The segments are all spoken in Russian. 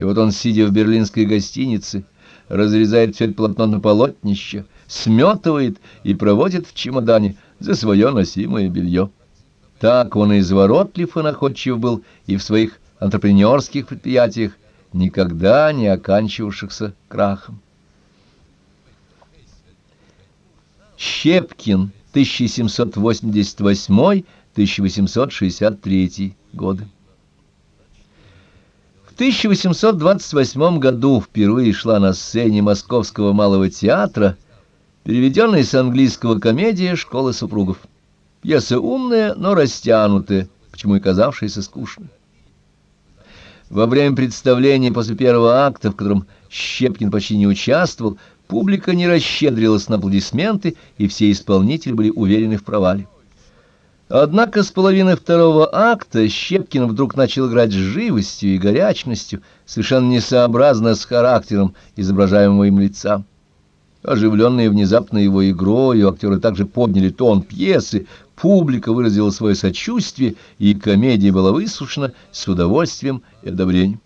И вот он, сидя в берлинской гостинице, разрезает все это полотно на полотнище, сметывает и проводит в чемодане за свое носимое белье. Так он и изворотлив и находчив был и в своих антрепренерских предприятиях, никогда не оканчивавшихся крахом. Щепкин, 1788-1863 годы. В 1828 году впервые шла на сцене Московского малого театра переведенная с английского комедия «Школа супругов». Пьеса умная, но растянутая, почему и казавшаяся скучной. Во время представления после первого акта, в котором Щепкин почти не участвовал, публика не расщедрилась на аплодисменты, и все исполнители были уверены в провале. Однако с половины второго акта Щепкин вдруг начал играть с живостью и горячностью, совершенно несообразно с характером изображаемого им лица. Оживленные внезапно его игрой, актеры также подняли тон пьесы, публика выразила свое сочувствие, и комедия была выслушана с удовольствием и одобрением.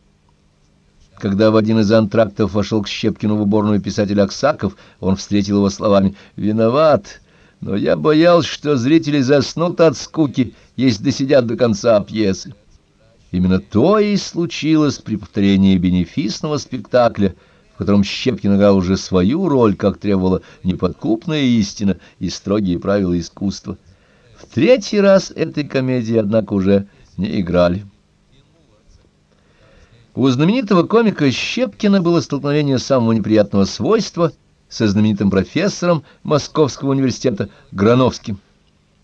Когда в один из антрактов вошел к Щепкину в уборную писатель Аксаков, он встретил его словами «Виноват, но я боялся, что зрители заснут от скуки, если досидят до конца пьесы». Именно то и случилось при повторении бенефисного спектакля — в котором Щепкин играл уже свою роль, как требовала неподкупная истина и строгие правила искусства. В третий раз этой комедии, однако, уже не играли. У знаменитого комика Щепкина было столкновение самого неприятного свойства со знаменитым профессором Московского университета Грановским.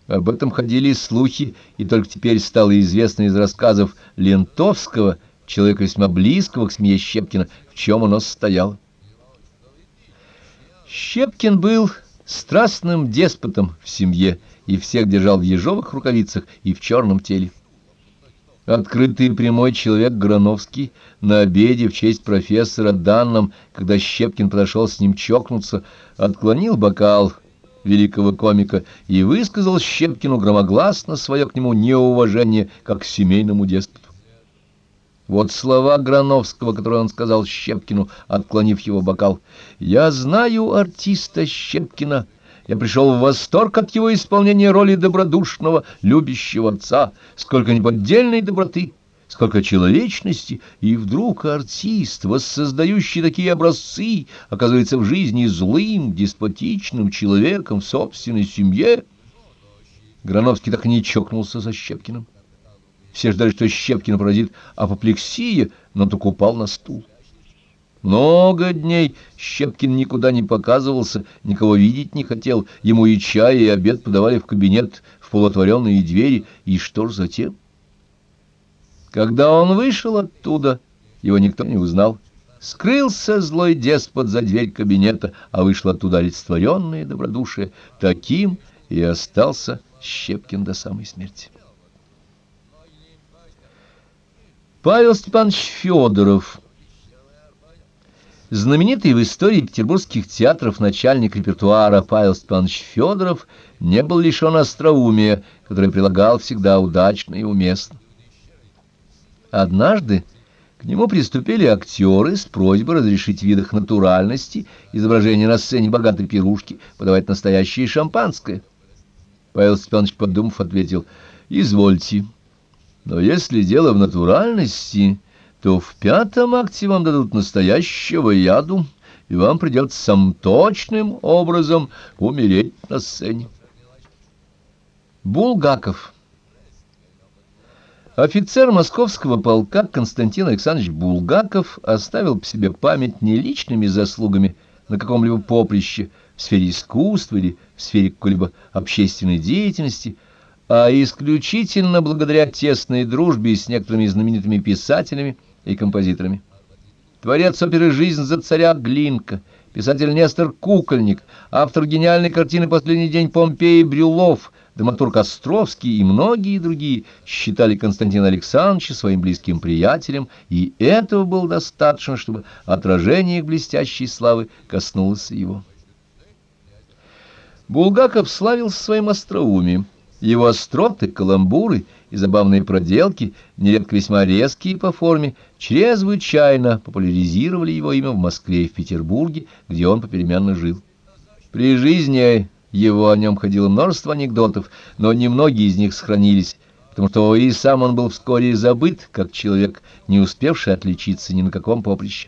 Об этом ходили слухи, и только теперь стало известно из рассказов Лентовского – человека весьма близкого к семье Щепкина, в чем оно состояло. Щепкин был страстным деспотом в семье и всех держал в ежовых рукавицах и в черном теле. Открытый и прямой человек Грановский на обеде в честь профессора Данном, когда Щепкин подошел с ним чокнуться, отклонил бокал великого комика и высказал Щепкину громогласно свое к нему неуважение как к семейному деспоту. Вот слова Грановского, которые он сказал Щепкину, отклонив его бокал. «Я знаю артиста Щепкина. Я пришел в восторг от его исполнения роли добродушного, любящего отца. Сколько неподдельной доброты!» сколько человечности, и вдруг артист, воссоздающий такие образцы, оказывается в жизни злым, деспотичным человеком в собственной семье. Грановский так и не чокнулся со Щепкиным. Все ждали, что Щепкина поразит апоплексия, но он только упал на стул. Много дней Щепкин никуда не показывался, никого видеть не хотел. Ему и чай, и обед подавали в кабинет, в полуотворенные двери. И что ж затем? Когда он вышел оттуда, его никто не узнал. Скрылся злой деспот за дверь кабинета, а вышло оттуда олицетворенное добродушие. Таким и остался Щепкин до самой смерти. Павел Степанович Федоров, знаменитый в истории петербургских театров начальник репертуара Павел Степанович Федоров, не был лишен остроумия, которое прилагал всегда удачно и уместно. Однажды к нему приступили актеры с просьбой разрешить в видах натуральности изображение на сцене богатой пирушки подавать настоящее шампанское. Павел Степанович, подумав, ответил «Извольте». Но если дело в натуральности, то в пятом акте вам дадут настоящего яду, и вам придется сам точным образом умереть на сцене. Булгаков Офицер московского полка Константин Александрович Булгаков оставил по себе память не личными заслугами на каком-либо поприще в сфере искусства или в сфере какой-либо общественной деятельности – а исключительно благодаря тесной дружбе с некоторыми знаменитыми писателями и композиторами. Творец оперы «Жизнь за царя» Глинка, писатель Нестор Кукольник, автор гениальной картины «Последний день Помпеи» Брюлов, драматург Островский и многие другие считали Константина Александровича своим близким приятелем, и этого было достаточно, чтобы отражение их блестящей славы коснулось его. Булгаков славился своим остроумием Его остроты, каламбуры и забавные проделки, нередко весьма резкие по форме, чрезвычайно популяризировали его имя в Москве и в Петербурге, где он попеременно жил. При жизни его о нем ходило множество анекдотов, но немногие из них сохранились, потому что и сам он был вскоре забыт, как человек, не успевший отличиться ни на каком поприще.